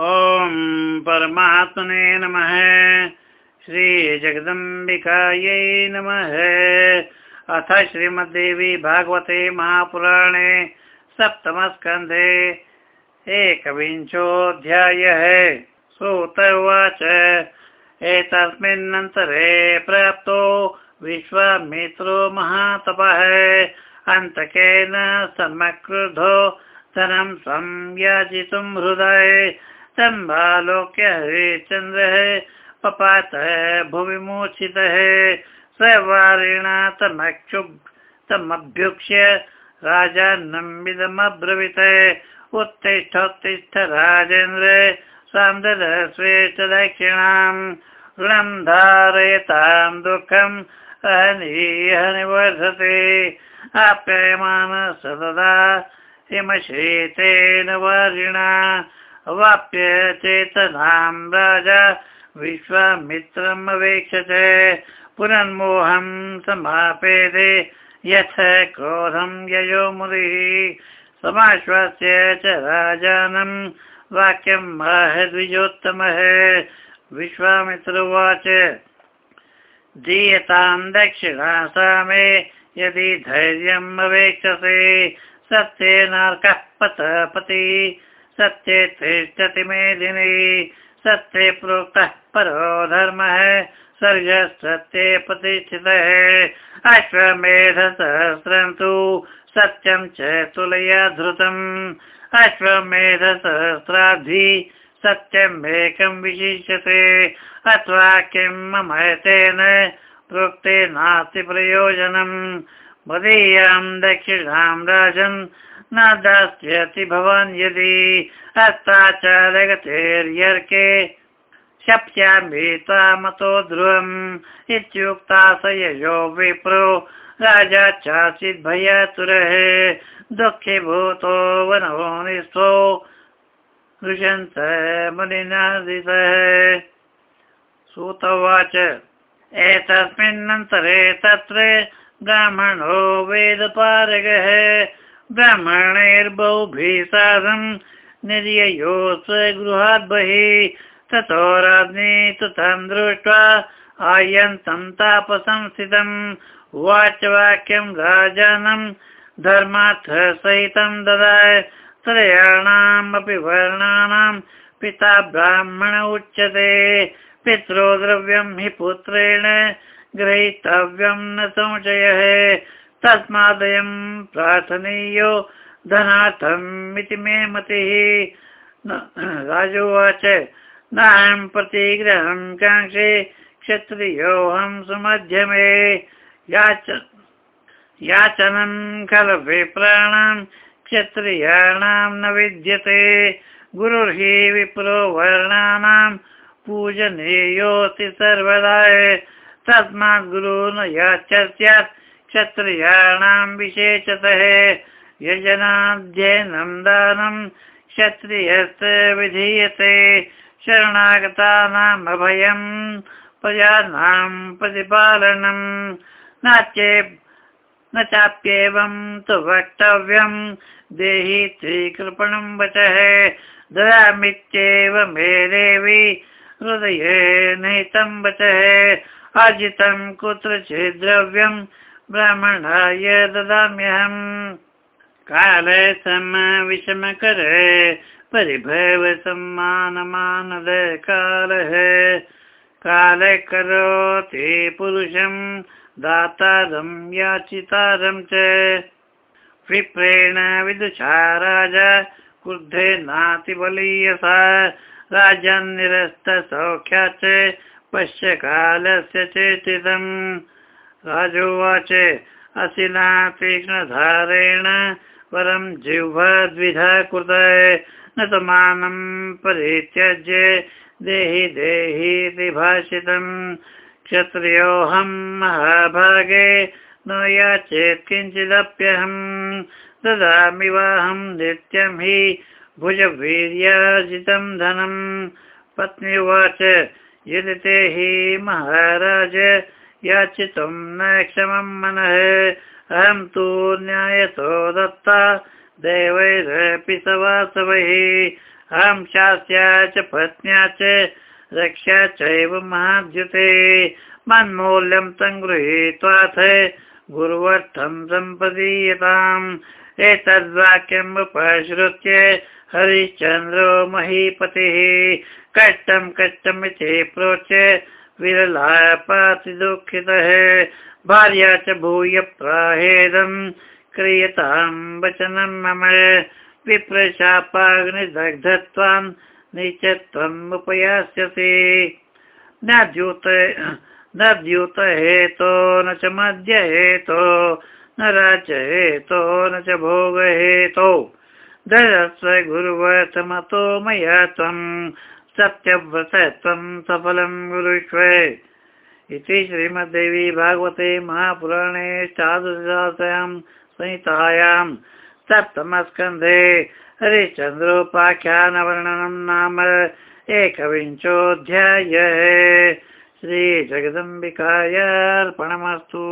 ॐ परमात्मने नमः। श्रीजगदम्बिकायै नमः। अथ श्रीमद्देवी भागवते महापुराणे सप्तमस्कन्धे एकविंशोऽध्यायः। सूत उवाच। एतस्मिन्नन्तरे प्राप्तो विश्वामित्रो महातपः। अन्तकेन समक्रुधो धनं संयाजितुं हृदय स्तम्भालोक्य हरे चंद्र है पपात चन्द्रः पपातः भुवि मूर्छितः स वारिणा तमक्षु तमभ्युक्ष्य राजान्नम्बिदमब्रवीत उत्तिष्ठोत्तिष्ठ राजेन्द्र सां ददस्वेष्टदक्षिणाम् ऋणं धारयतां दुःखम् अहनिह निवर्धते आप्ययमान सदा हिमशेतेन वारिणा वाप्य चेतनां राजा विश्वामित्रम् अवेक्षते पुनर्मोहं समापेदे यथ क्रोधं ययो मुनिः। समाश्वास्य च राजानं वाक्यं महद्विजोत्तमः विश्वामित्र उवाच दीयतां दक्षिणा सा मे यदि धैर्यम् अवेक्षसे सत्येनार्कः पतपति सत्ये तिष्ठति मेदिनी सत्ये प्रोक्तः परो धर्मः स्वर्गसत्ये प्रतिष्ठितः। अश्वमेधसहस्रं तु सत्यं च तुलया धृतम् अश्वमेधसहस्राद्धि सत्यम् एकं विशिष्यते। अथवा किं मम तेन प्रोक्ते नास्ति प्रयोजनम्। मदीयां दक्षिणां राजन् न दास्यति भवान् यदि अस्ताचारगतेर्यर्के शप्स्यामि तामतो ध्रुवम् इत्युक्ता स ययो विप्रो राजा चासीत् भयातुरः दुःखे भूतो वनो निस्थो रुषन्त मुनिनादितः। सूत उवाच, एतस्मिन्नन्तरे तत्र ब्राह्मणो वेदपारगः। ब्राह्मणैर्बहुभिः साधं निर्ययो स्वगृहात् बहिः ततो राज्ञी तं दृष्ट्वा आयन्तं तापसंस्थितम् उवाच वाक्यं राजानं धर्मार्थसहितं ददाय। त्रयाणामपि वर्णानां पिता ब्राह्मण उच्यते। पित्रो द्रव्यं हि पुत्रेण ग्रहीतव्यं न संशयः तस्मादयं प्रार्थनीयो धनार्थम् इति मे मतिः। राजोवाच, नाहं प्रतिग्रहं काङ्क्षे क्षत्रियोऽहं सुमध्यमे। याच, याचनं खलु विप्राणां क्षत्रियाणां न विद्यते। गुरुर्हि विप्रो वर्णानां पूजनीयोऽस्ति सर्वदा। तस्मात् गुरु न याच स्यात् क्षत्रियाणां विशेषतः यजनाध्ययनं दानं क्षत्रियस्य विधीयते शरणागतानाम् अभयं प्रजानां प्रतिपालनं न चाप्येवं तु वक्तव्यं देहि त्रिकृपणं वचः ददामित्येव मे देवी हृदये निहितं वचः अर्जितं कुत्रचित् द्रव्यं ब्राह्मणाय ददाम्यहम्। काले सम विषमकर परिभव सम्मानमानद कालः। काले करोति पुरुषं दातारं याचितारं च। विप्रेण विदुषा राजा क्रुद्धे नातिबलीयसा राजान्निरस्तसौख्या च पश्य कालस्य चेतितम् राजोवाच असिना तीक्ष्णधारेण परं जिह्वद्विधा कृत न तु मानं परित्यज्य देहि देहि इति भाषितम् क्षत्रियोऽहं महाभागे न याचेत् किञ्चिदप्यहम् ददामि वाहं नित्यं हि भुजवीर्यार्जितं धनम् पत्नी उवाच यदि ते हि महाराज याचितुं न क्षमं मनः। अहं तु न्यायतो दत्ता देवैरपि सवासवैः अहं शास्या च पत्न्या च रक्षा चैव महाद्युते। मन्मूल्यं सङ्गृहीत्वाथ गुरुवर्थं सम्पदीयताम्। एतद्वाक्यम् उपश्रुत्य हरिश्चन्द्रो महीपतिः। कष्टं कष्टमिति प्रोच्य विरलाय पाति दुःखितः भार्या च भूय प्राहेदम् क्रियताम् वचनम् मम विप्रशापाग्निदग्धत्वाम् निचत्वम् उपयास्यसि। न द्यूत न द्यूत हेतो न च मद्य हेतो, न राज हेतो न च भोग हेतो। धरस्व गुरुवतमतो मया त्वम् सत्यव्रत त्वं सफलं गुरुष्व इति श्रीमद्देवी भागवते महापुराणे चादुर्जायां संहितायां सप्तमस्कन्धे हरिश्चन्द्रोपाख्यानवर्णनं नाम एकविंशोऽध्याय श्रीजगदम्बिकाय अर्पणमस्तु